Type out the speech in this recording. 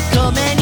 求め